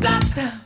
Bites the.